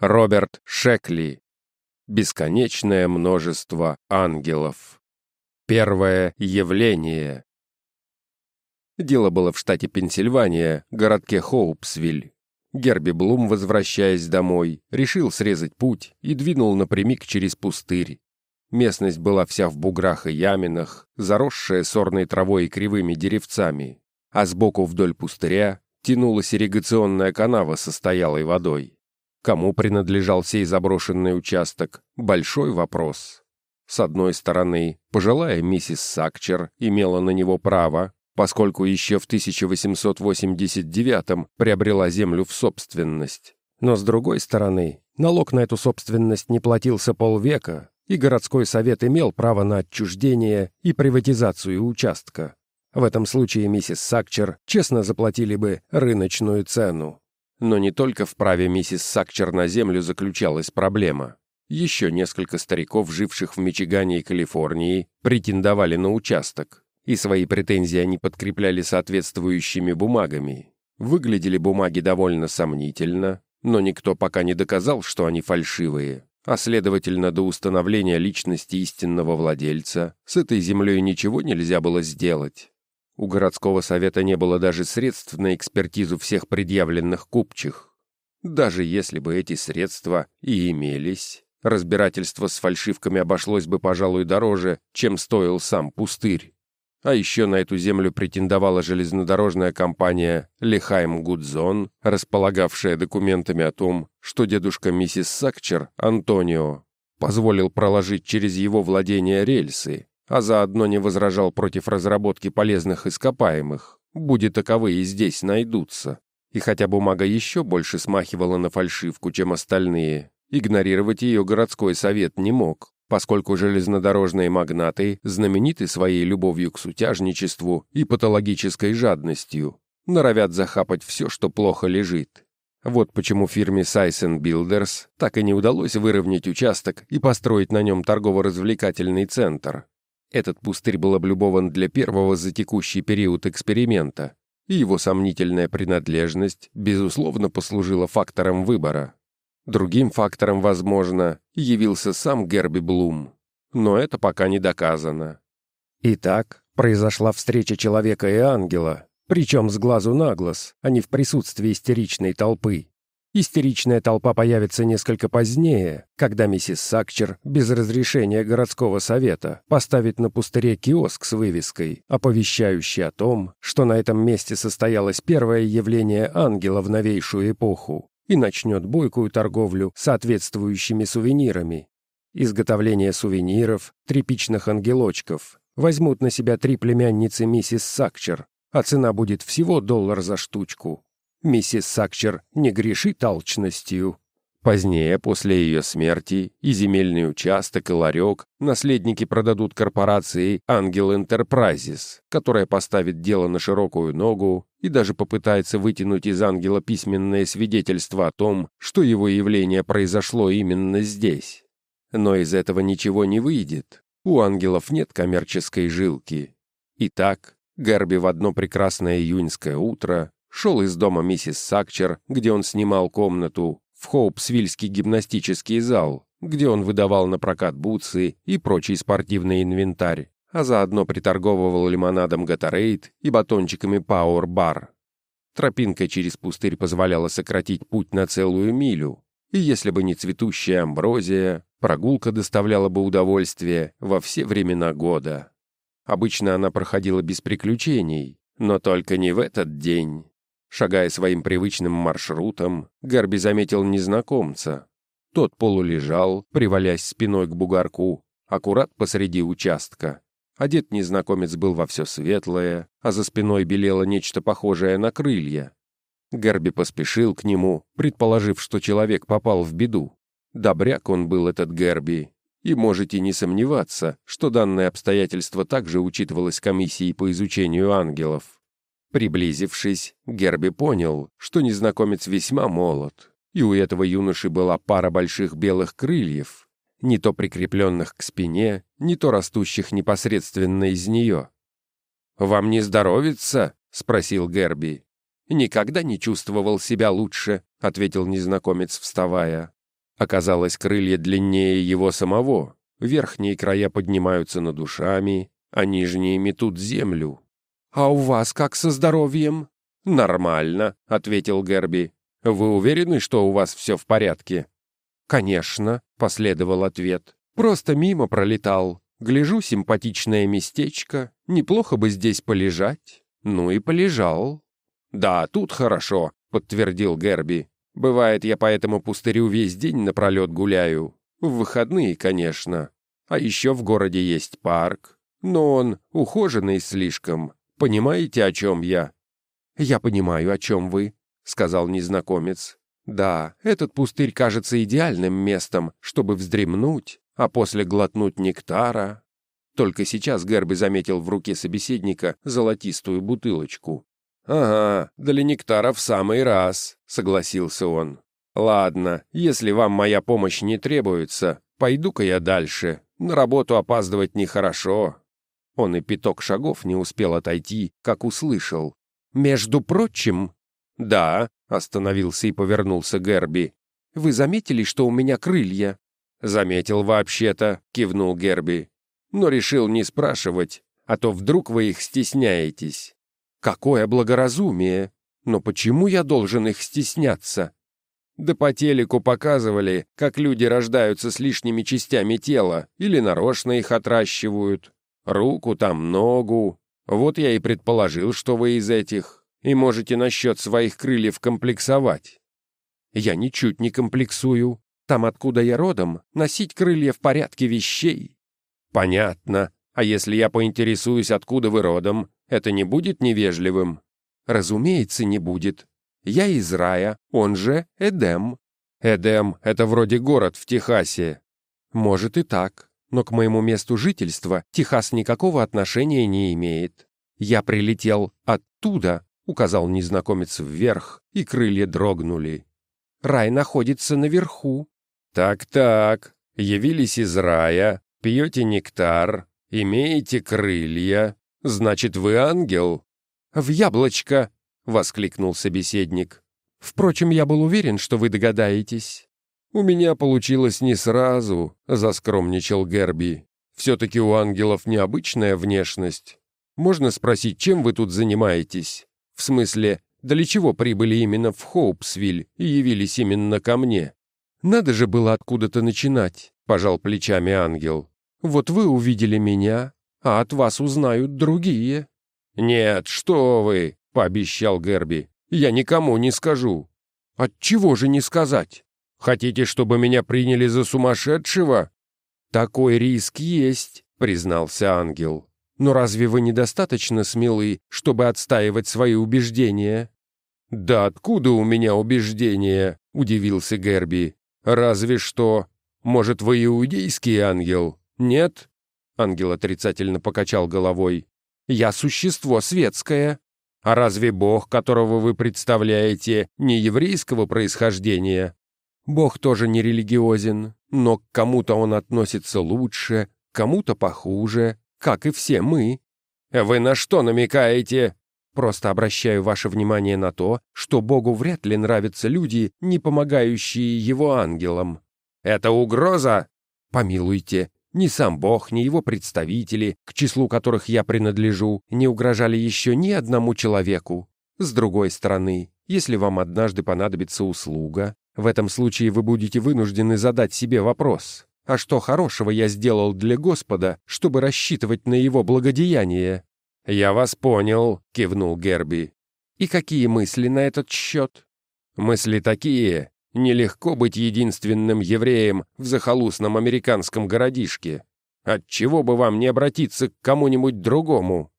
Роберт Шекли. Бесконечное множество ангелов. Первое явление. Дело было в штате Пенсильвания, городке Хоупсвиль. Герби Блум, возвращаясь домой, решил срезать путь и двинул напрямик через пустырь. Местность была вся в буграх и яминах, заросшая сорной травой и кривыми деревцами, а сбоку вдоль пустыря тянулась ирригационная канава со стоялой водой. Кому принадлежал сей заброшенный участок – большой вопрос. С одной стороны, пожилая миссис Сакчер имела на него право, поскольку еще в 1889 приобрела землю в собственность. Но с другой стороны, налог на эту собственность не платился полвека, и городской совет имел право на отчуждение и приватизацию участка. В этом случае миссис Сакчер честно заплатили бы рыночную цену. Но не только в праве миссис Сакчер на землю заключалась проблема. Еще несколько стариков, живших в Мичигане и Калифорнии, претендовали на участок, и свои претензии они подкрепляли соответствующими бумагами. Выглядели бумаги довольно сомнительно, но никто пока не доказал, что они фальшивые а следовательно, до установления личности истинного владельца с этой землей ничего нельзя было сделать. У городского совета не было даже средств на экспертизу всех предъявленных купчих. Даже если бы эти средства и имелись, разбирательство с фальшивками обошлось бы, пожалуй, дороже, чем стоил сам пустырь. А еще на эту землю претендовала железнодорожная компания «Лехайм Гудзон», располагавшая документами о том, что дедушка миссис Сакчер, Антонио, позволил проложить через его владение рельсы, а заодно не возражал против разработки полезных ископаемых, будет таковые здесь найдутся. И хотя бумага еще больше смахивала на фальшивку, чем остальные, игнорировать ее городской совет не мог поскольку железнодорожные магнаты знамениты своей любовью к сутяжничеству и патологической жадностью, норовят захапать все, что плохо лежит. Вот почему фирме Сайсен Builders так и не удалось выровнять участок и построить на нем торгово-развлекательный центр. Этот пустырь был облюбован для первого за текущий период эксперимента, и его сомнительная принадлежность, безусловно, послужила фактором выбора. Другим фактором, возможно, явился сам Герби Блум. Но это пока не доказано. Итак, произошла встреча человека и ангела, причем с глазу на глаз, а не в присутствии истеричной толпы. Истеричная толпа появится несколько позднее, когда миссис Сакчер без разрешения городского совета поставит на пустыре киоск с вывеской, оповещающей о том, что на этом месте состоялось первое явление ангела в новейшую эпоху, и начнет бойкую торговлю соответствующими сувенирами. Изготовление сувениров, тряпичных ангелочков возьмут на себя три племянницы миссис Сакчер, а цена будет всего доллар за штучку. Миссис Сакчер не грешит алчностью. Позднее, после ее смерти, и земельный участок, и ларек наследники продадут корпорации «Ангел Энтерпрайзис», которая поставит дело на широкую ногу и даже попытается вытянуть из ангела письменное свидетельство о том, что его явление произошло именно здесь. Но из этого ничего не выйдет. У ангелов нет коммерческой жилки. Итак, Гарби в одно прекрасное июньское утро шел из дома миссис Сакчер, где он снимал комнату, в Хоупсвильский гимнастический зал, где он выдавал на прокат бутсы и прочий спортивный инвентарь, а заодно приторговывал лимонадом Гатарейд и батончиками Power Bar. Тропинка через пустырь позволяла сократить путь на целую милю, и если бы не цветущая амброзия, прогулка доставляла бы удовольствие во все времена года. Обычно она проходила без приключений, но только не в этот день. Шагая своим привычным маршрутом, Гарби заметил незнакомца. Тот полулежал, привалясь спиной к бугорку, аккурат посреди участка. Одет незнакомец был во все светлое, а за спиной белело нечто похожее на крылья. Гарби поспешил к нему, предположив, что человек попал в беду. Добряк он был, этот Герби, и можете не сомневаться, что данное обстоятельство также учитывалось комиссией по изучению ангелов. Приблизившись, Герби понял, что незнакомец весьма молод, и у этого юноши была пара больших белых крыльев, не то прикрепленных к спине, не то растущих непосредственно из нее. «Вам не здоровится?» — спросил Герби. «Никогда не чувствовал себя лучше», — ответил незнакомец, вставая. Оказалось, крылья длиннее его самого. Верхние края поднимаются над душами, а нижние метут землю. «А у вас как со здоровьем?» «Нормально», — ответил Герби. «Вы уверены, что у вас все в порядке?» «Конечно», — последовал ответ. «Просто мимо пролетал. Гляжу, симпатичное местечко. Неплохо бы здесь полежать. Ну и полежал». «Да, тут хорошо», — подтвердил Герби. «Бывает, я по этому пустырю весь день напролет гуляю. В выходные, конечно. А еще в городе есть парк. Но он ухоженный слишком. Понимаете, о чем я?» «Я понимаю, о чем вы», — сказал незнакомец. «Да, этот пустырь кажется идеальным местом, чтобы вздремнуть, а после глотнуть нектара». Только сейчас Герби заметил в руке собеседника золотистую бутылочку. «Ага, для нектара в самый раз», — согласился он. «Ладно, если вам моя помощь не требуется, пойду-ка я дальше. На работу опаздывать нехорошо». Он и пяток шагов не успел отойти, как услышал. «Между прочим...» «Да», — остановился и повернулся Герби. «Вы заметили, что у меня крылья?» «Заметил вообще-то», — кивнул Герби. «Но решил не спрашивать, а то вдруг вы их стесняетесь». «Какое благоразумие! Но почему я должен их стесняться?» Да по телеку показывали, как люди рождаются с лишними частями тела или нарочно их отращивают. Руку там, ногу. Вот я и предположил, что вы из этих, и можете насчет своих крыльев комплексовать. Я ничуть не комплексую. Там, откуда я родом, носить крылья в порядке вещей. Понятно. А если я поинтересуюсь, откуда вы родом, это не будет невежливым? Разумеется, не будет. Я из рая, он же Эдем. Эдем — это вроде город в Техасе. Может и так, но к моему месту жительства Техас никакого отношения не имеет. Я прилетел оттуда, указал незнакомец вверх, и крылья дрогнули. Рай находится наверху. Так-так, явились из рая, пьете нектар, имеете крылья. Значит, вы ангел? В яблочко, — воскликнул собеседник. «Впрочем, я был уверен, что вы догадаетесь». «У меня получилось не сразу», — заскромничал Герби. «Все-таки у ангелов необычная внешность. Можно спросить, чем вы тут занимаетесь? В смысле, для чего прибыли именно в Хоупсвиль и явились именно ко мне?» «Надо же было откуда-то начинать», — пожал плечами ангел. «Вот вы увидели меня, а от вас узнают другие». «Нет, что вы!» — пообещал Герби. «Я никому не скажу». «Отчего же не сказать? Хотите, чтобы меня приняли за сумасшедшего?» «Такой риск есть», — признался ангел. «Но разве вы недостаточно смелы, чтобы отстаивать свои убеждения?» «Да откуда у меня убеждения?» — удивился Герби. «Разве что... Может, вы иудейский ангел? Нет?» Ангел отрицательно покачал головой. «Я существо светское. А разве Бог, которого вы представляете, не еврейского происхождения? Бог тоже не религиозен, но к кому-то он относится лучше, кому-то похуже, как и все мы. Вы на что намекаете? Просто обращаю ваше внимание на то, что Богу вряд ли нравятся люди, не помогающие его ангелам. Это угроза? Помилуйте, ни сам Бог, ни его представители, к числу которых я принадлежу, не угрожали еще ни одному человеку. С другой стороны, если вам однажды понадобится услуга, в этом случае вы будете вынуждены задать себе вопрос, а что хорошего я сделал для Господа, чтобы рассчитывать на его благодеяние? «Я вас понял», — кивнул Герби. «И какие мысли на этот счет?» «Мысли такие, Нелегко быть единственным евреем в захолустном американском городишке. Отчего бы вам не обратиться к кому-нибудь другому?»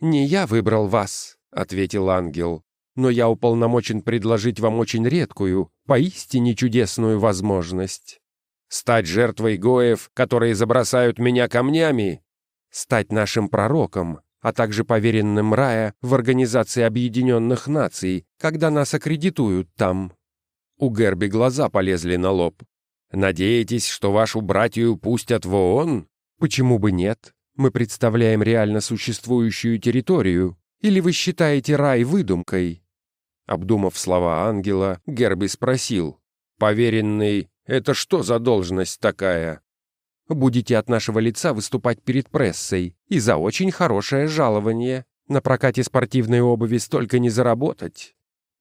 «Не я выбрал вас», — ответил ангел, «но я уполномочен предложить вам очень редкую, поистине чудесную возможность. Стать жертвой гоев, которые забросают меня камнями? Стать нашим пророком, а также поверенным рая в Организации Объединенных Наций, когда нас аккредитуют там». У Герби глаза полезли на лоб. «Надеетесь, что вашу братью пустят в ООН? Почему бы нет? Мы представляем реально существующую территорию. Или вы считаете рай выдумкой?» Обдумав слова ангела, Герби спросил. «Поверенный — Это что за должность такая?» «Будете от нашего лица выступать перед прессой и за очень хорошее жалование. На прокате спортивной обуви столько не заработать».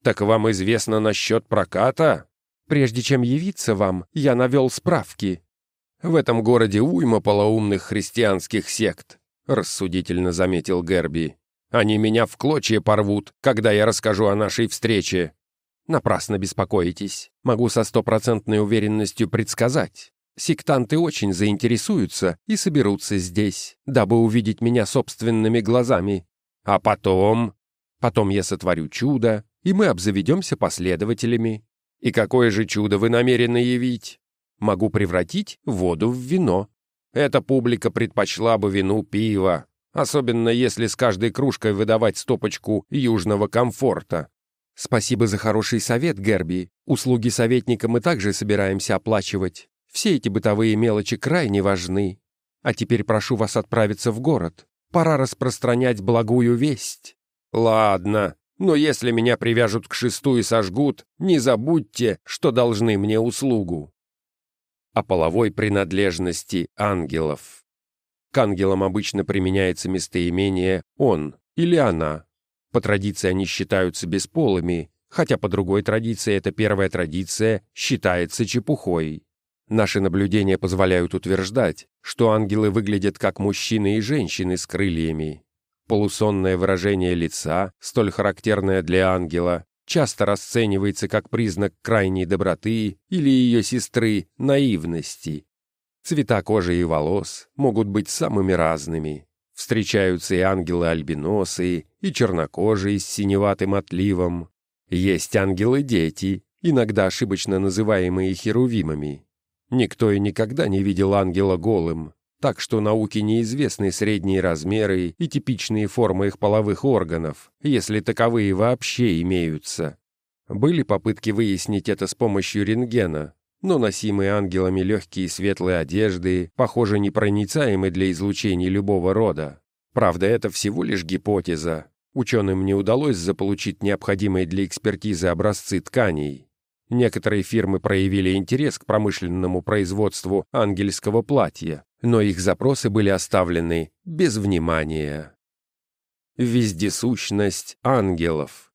«Так вам известно насчет проката?» «Прежде чем явиться вам, я навел справки». «В этом городе уйма полоумных христианских сект», — рассудительно заметил Герби. «Они меня в клочья порвут, когда я расскажу о нашей встрече». «Напрасно беспокоитесь. Могу со стопроцентной уверенностью предсказать. Сектанты очень заинтересуются и соберутся здесь, дабы увидеть меня собственными глазами. А потом... Потом я сотворю чудо, и мы обзаведемся последователями. И какое же чудо вы намерены явить? Могу превратить воду в вино. Эта публика предпочла бы вину пива, особенно если с каждой кружкой выдавать стопочку южного комфорта. Спасибо за хороший совет, Герби. Услуги советника мы также собираемся оплачивать. Все эти бытовые мелочи крайне важны. А теперь прошу вас отправиться в город. Пора распространять благую весть». «Ладно, но если меня привяжут к шесту и сожгут, не забудьте, что должны мне услугу». О половой принадлежности ангелов. К ангелам обычно применяется местоимение «он» или «она». По традиции они считаются бесполыми, хотя по другой традиции эта первая традиция считается чепухой. Наши наблюдения позволяют утверждать, что ангелы выглядят как мужчины и женщины с крыльями. Полусонное выражение лица, столь характерное для ангела, часто расценивается как признак крайней доброты или ее сестры наивности. Цвета кожи и волос могут быть самыми разными. Встречаются и ангелы-альбиносы, и чернокожие с синеватым отливом. Есть ангелы-дети, иногда ошибочно называемые херувимами. Никто и никогда не видел ангела голым, так что науке неизвестны средние размеры и типичные формы их половых органов, если таковые вообще имеются. Были попытки выяснить это с помощью рентгена, но носимые ангелами легкие светлые одежды, похоже, непроницаемы для излучений любого рода. Правда, это всего лишь гипотеза. Ученым не удалось заполучить необходимые для экспертизы образцы тканей. Некоторые фирмы проявили интерес к промышленному производству ангельского платья, но их запросы были оставлены без внимания. Вездесущность ангелов.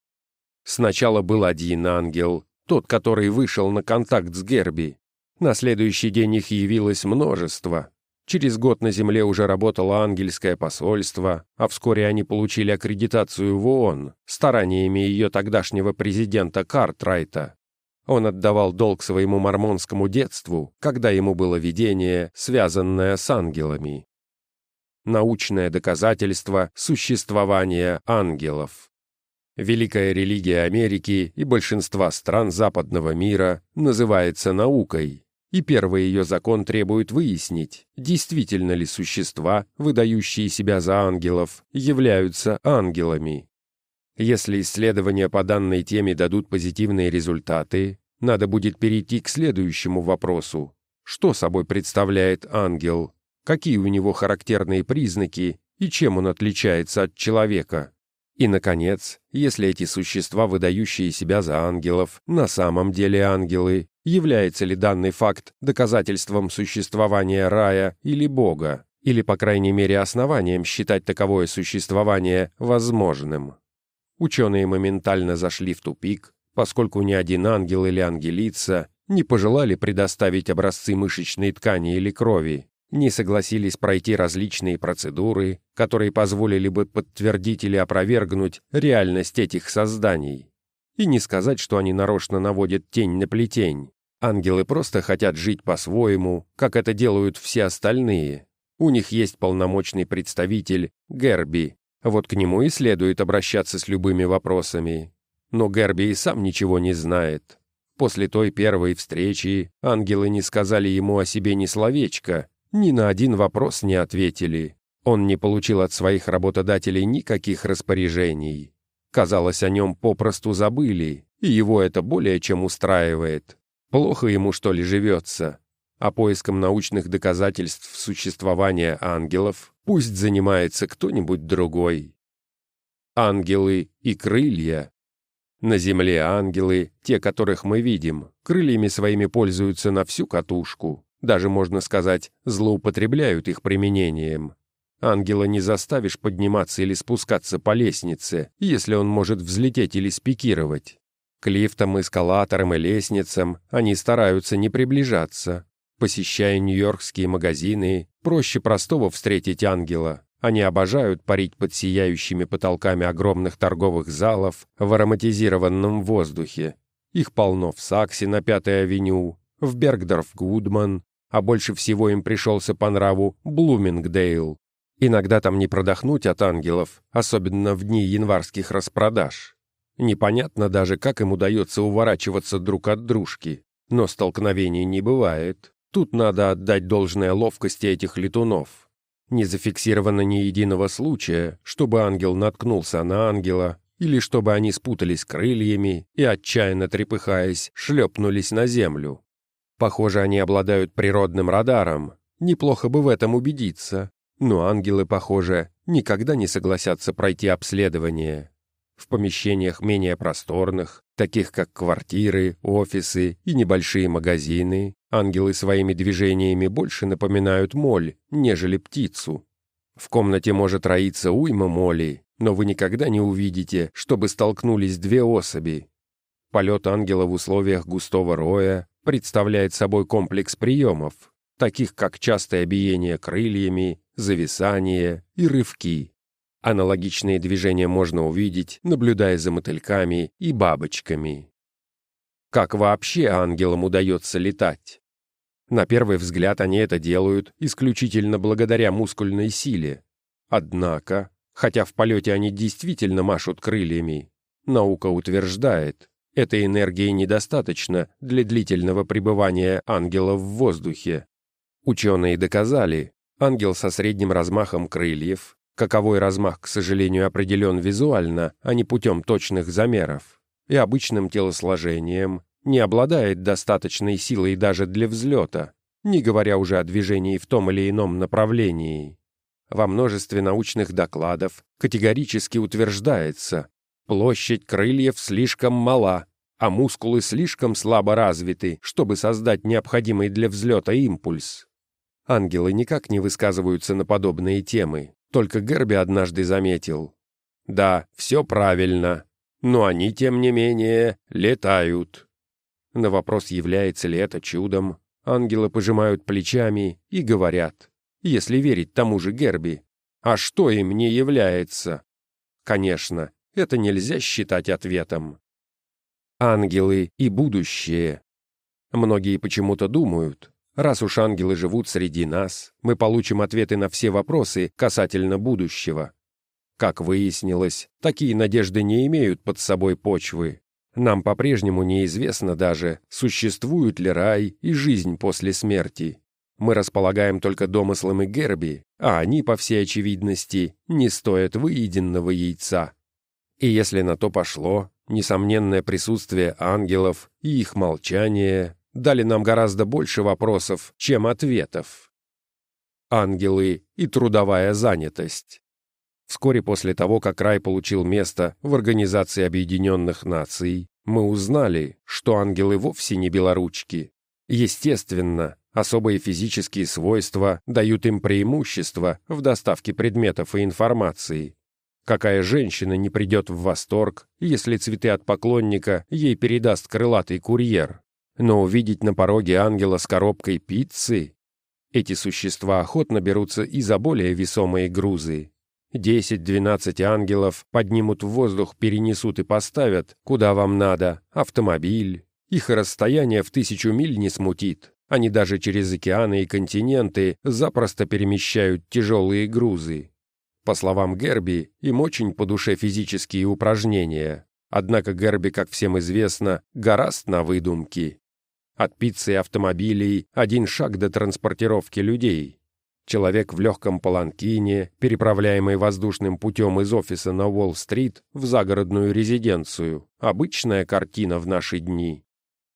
Сначала был один ангел, тот, который вышел на контакт с Герби. На следующий день их явилось множество. Через год на Земле уже работало ангельское посольство, а вскоре они получили аккредитацию в ООН стараниями ее тогдашнего президента Картрайта. Он отдавал долг своему мормонскому детству, когда ему было видение, связанное с ангелами. Научное доказательство существования ангелов. Великая религия Америки и большинства стран западного мира называется наукой, и первый ее закон требует выяснить, действительно ли существа, выдающие себя за ангелов, являются ангелами. Если исследования по данной теме дадут позитивные результаты, надо будет перейти к следующему вопросу. Что собой представляет ангел? Какие у него характерные признаки и чем он отличается от человека? И, наконец, если эти существа, выдающие себя за ангелов, на самом деле ангелы, является ли данный факт доказательством существования рая или Бога, или, по крайней мере, основанием считать таковое существование возможным? Ученые моментально зашли в тупик, поскольку ни один ангел или ангелица не пожелали предоставить образцы мышечной ткани или крови, не согласились пройти различные процедуры, которые позволили бы подтвердить или опровергнуть реальность этих созданий. И не сказать, что они нарочно наводят тень на плетень. Ангелы просто хотят жить по-своему, как это делают все остальные. У них есть полномочный представитель, Герби. Вот к нему и следует обращаться с любыми вопросами. Но Герби и сам ничего не знает. После той первой встречи ангелы не сказали ему о себе ни словечка, ни на один вопрос не ответили. Он не получил от своих работодателей никаких распоряжений. Казалось, о нем попросту забыли, и его это более чем устраивает. Плохо ему, что ли, живется. А поиском научных доказательств существования ангелов пусть занимается кто-нибудь другой. Ангелы и крылья На земле ангелы, те, которых мы видим, крыльями своими пользуются на всю катушку. Даже, можно сказать, злоупотребляют их применением. Ангела не заставишь подниматься или спускаться по лестнице, если он может взлететь или спикировать. К лифтам, эскалаторам и лестницам они стараются не приближаться. Посещая нью-йоркские магазины, проще простого встретить ангела. Они обожают парить под сияющими потолками огромных торговых залов в ароматизированном воздухе. Их полно в Саксе на Пятой авеню, в Бергдорф-Гудман, а больше всего им пришелся по нраву Блумингдейл. Иногда там не продохнуть от ангелов, особенно в дни январских распродаж. Непонятно даже, как им удается уворачиваться друг от дружки, но столкновений не бывает. Тут надо отдать должное ловкости этих летунов. Не зафиксировано ни единого случая, чтобы ангел наткнулся на ангела, или чтобы они спутались крыльями и, отчаянно трепыхаясь, шлепнулись на землю. Похоже, они обладают природным радаром. Неплохо бы в этом убедиться. Но ангелы, похоже, никогда не согласятся пройти обследование. В помещениях менее просторных, таких как квартиры, офисы и небольшие магазины, ангелы своими движениями больше напоминают моль, нежели птицу. В комнате может роиться уйма моли, но вы никогда не увидите, чтобы столкнулись две особи. Полет ангела в условиях густого роя представляет собой комплекс приемов, таких как частое биение крыльями, зависание и рывки. Аналогичные движения можно увидеть, наблюдая за мотыльками и бабочками. Как вообще ангелам удается летать? На первый взгляд они это делают исключительно благодаря мускульной силе. Однако, хотя в полете они действительно машут крыльями, наука утверждает, этой энергии недостаточно для длительного пребывания ангела в воздухе. Ученые доказали, ангел со средним размахом крыльев Каковой размах, к сожалению, определен визуально, а не путем точных замеров, и обычным телосложением, не обладает достаточной силой даже для взлета, не говоря уже о движении в том или ином направлении. Во множестве научных докладов категорически утверждается, площадь крыльев слишком мала, а мускулы слишком слабо развиты, чтобы создать необходимый для взлета импульс. Ангелы никак не высказываются на подобные темы, только Герби однажды заметил. Да, все правильно, но они, тем не менее, летают. На вопрос, является ли это чудом, ангелы пожимают плечами и говорят, если верить тому же Герби, а что им не является? Конечно, это нельзя считать ответом. Ангелы и будущее. Многие почему-то думают, Раз уж ангелы живут среди нас, мы получим ответы на все вопросы касательно будущего. Как выяснилось, такие надежды не имеют под собой почвы. Нам по-прежнему неизвестно даже, существует ли рай и жизнь после смерти. Мы располагаем только домыслами Герби, а они, по всей очевидности, не стоят выеденного яйца. И если на то пошло, несомненное присутствие ангелов и их молчание дали нам гораздо больше вопросов, чем ответов. Ангелы и трудовая занятость. Вскоре после того, как рай получил место в Организации Объединенных Наций, мы узнали, что ангелы вовсе не белоручки. Естественно, особые физические свойства дают им преимущество в доставке предметов и информации. Какая женщина не придет в восторг, если цветы от поклонника ей передаст крылатый курьер? Но увидеть на пороге ангела с коробкой пиццы... Эти существа охотно берутся и за более весомые грузы. Десять-двенадцать ангелов поднимут в воздух, перенесут и поставят, куда вам надо, автомобиль. Их расстояние в тысячу миль не смутит. Они даже через океаны и континенты запросто перемещают тяжелые грузы. По словам Герби, им очень по душе физические упражнения. Однако Герби, как всем известно, гораст на выдумки. От пиццы и автомобилей один шаг до транспортировки людей. Человек в легком паланкине, переправляемый воздушным путем из офиса на Уолл-стрит в загородную резиденцию. Обычная картина в наши дни.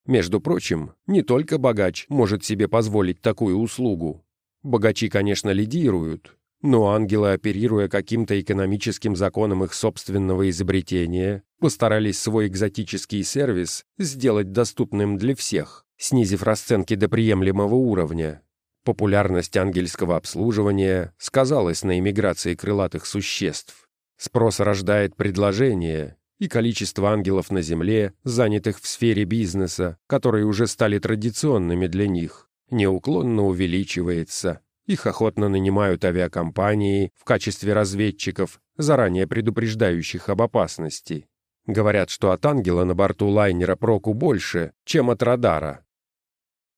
Между прочим, не только богач может себе позволить такую услугу. Богачи, конечно, лидируют, но ангелы, оперируя каким-то экономическим законом их собственного изобретения, постарались свой экзотический сервис сделать доступным для всех, снизив расценки до приемлемого уровня. Популярность ангельского обслуживания сказалась на иммиграции крылатых существ. Спрос рождает предложение, и количество ангелов на Земле, занятых в сфере бизнеса, которые уже стали традиционными для них, неуклонно увеличивается. Их охотно нанимают авиакомпании в качестве разведчиков, заранее предупреждающих об опасности. Говорят, что от ангела на борту лайнера проку больше, чем от радара.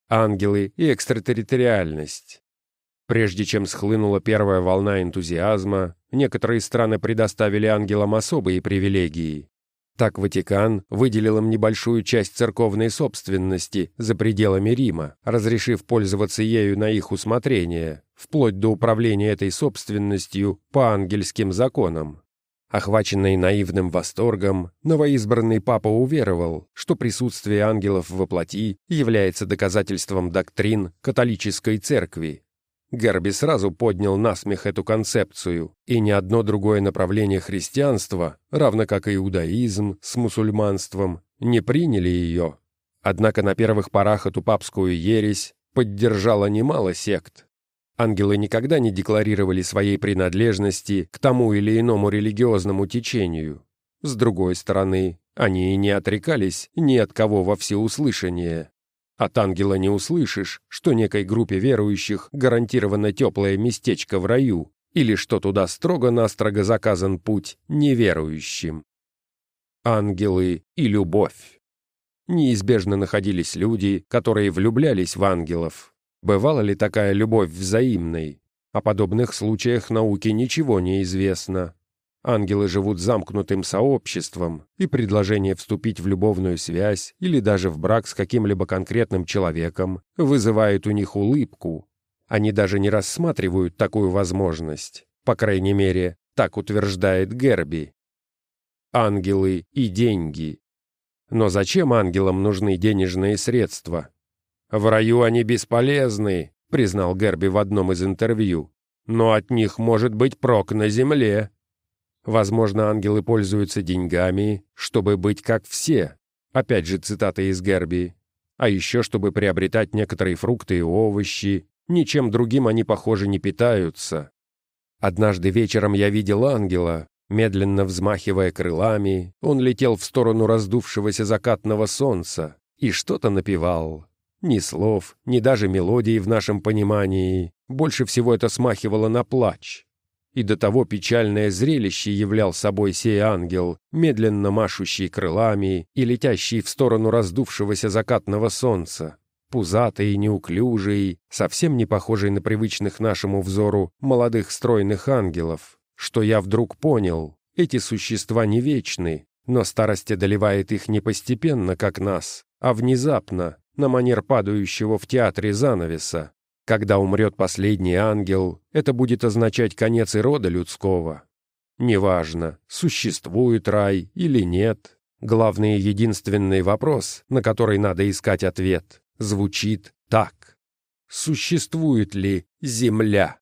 Ангелы и экстратерриториальность. Прежде чем схлынула первая волна энтузиазма, некоторые страны предоставили ангелам особые привилегии. Так Ватикан выделил им небольшую часть церковной собственности за пределами Рима, разрешив пользоваться ею на их усмотрение, вплоть до управления этой собственностью по ангельским законам. Охваченный наивным восторгом, новоизбранный папа уверовал, что присутствие ангелов во плоти является доказательством доктрин католической церкви, Герби сразу поднял насмех эту концепцию, и ни одно другое направление христианства, равно как и иудаизм с мусульманством, не приняли ее. Однако на первых порах эту папскую ересь поддержало немало сект. Ангелы никогда не декларировали своей принадлежности к тому или иному религиозному течению. С другой стороны, они и не отрекались ни от кого во всеуслышание. От ангела не услышишь, что некой группе верующих гарантировано теплое местечко в раю, или что туда строго-настрого заказан путь неверующим. Ангелы и любовь. Неизбежно находились люди, которые влюблялись в ангелов. Бывала ли такая любовь взаимной? О подобных случаях науке ничего не известно. Ангелы живут замкнутым сообществом, и предложение вступить в любовную связь или даже в брак с каким-либо конкретным человеком вызывает у них улыбку. Они даже не рассматривают такую возможность. По крайней мере, так утверждает Герби. Ангелы и деньги. Но зачем ангелам нужны денежные средства? В раю они бесполезны, признал Герби в одном из интервью. Но от них может быть прок на земле. Возможно, ангелы пользуются деньгами, чтобы быть как все. Опять же цитата из Герби. А еще, чтобы приобретать некоторые фрукты и овощи. Ничем другим они, похоже, не питаются. Однажды вечером я видел ангела. Медленно взмахивая крылами, он летел в сторону раздувшегося закатного солнца и что-то напевал. Ни слов, ни даже мелодии в нашем понимании. Больше всего это смахивало на плач. И до того печальное зрелище являл собой сей ангел, медленно машущий крылами и летящий в сторону раздувшегося закатного солнца. Пузатый и неуклюжий, совсем не похожий на привычных нашему взору молодых стройных ангелов, что я вдруг понял, эти существа не вечны, но старость одолевает их не постепенно, как нас, а внезапно, на манер падающего в театре занавеса. Когда умрет последний ангел, это будет означать конец и рода людского. Неважно, существует рай или нет. Главный и единственный вопрос, на который надо искать ответ, звучит так. Существует ли Земля?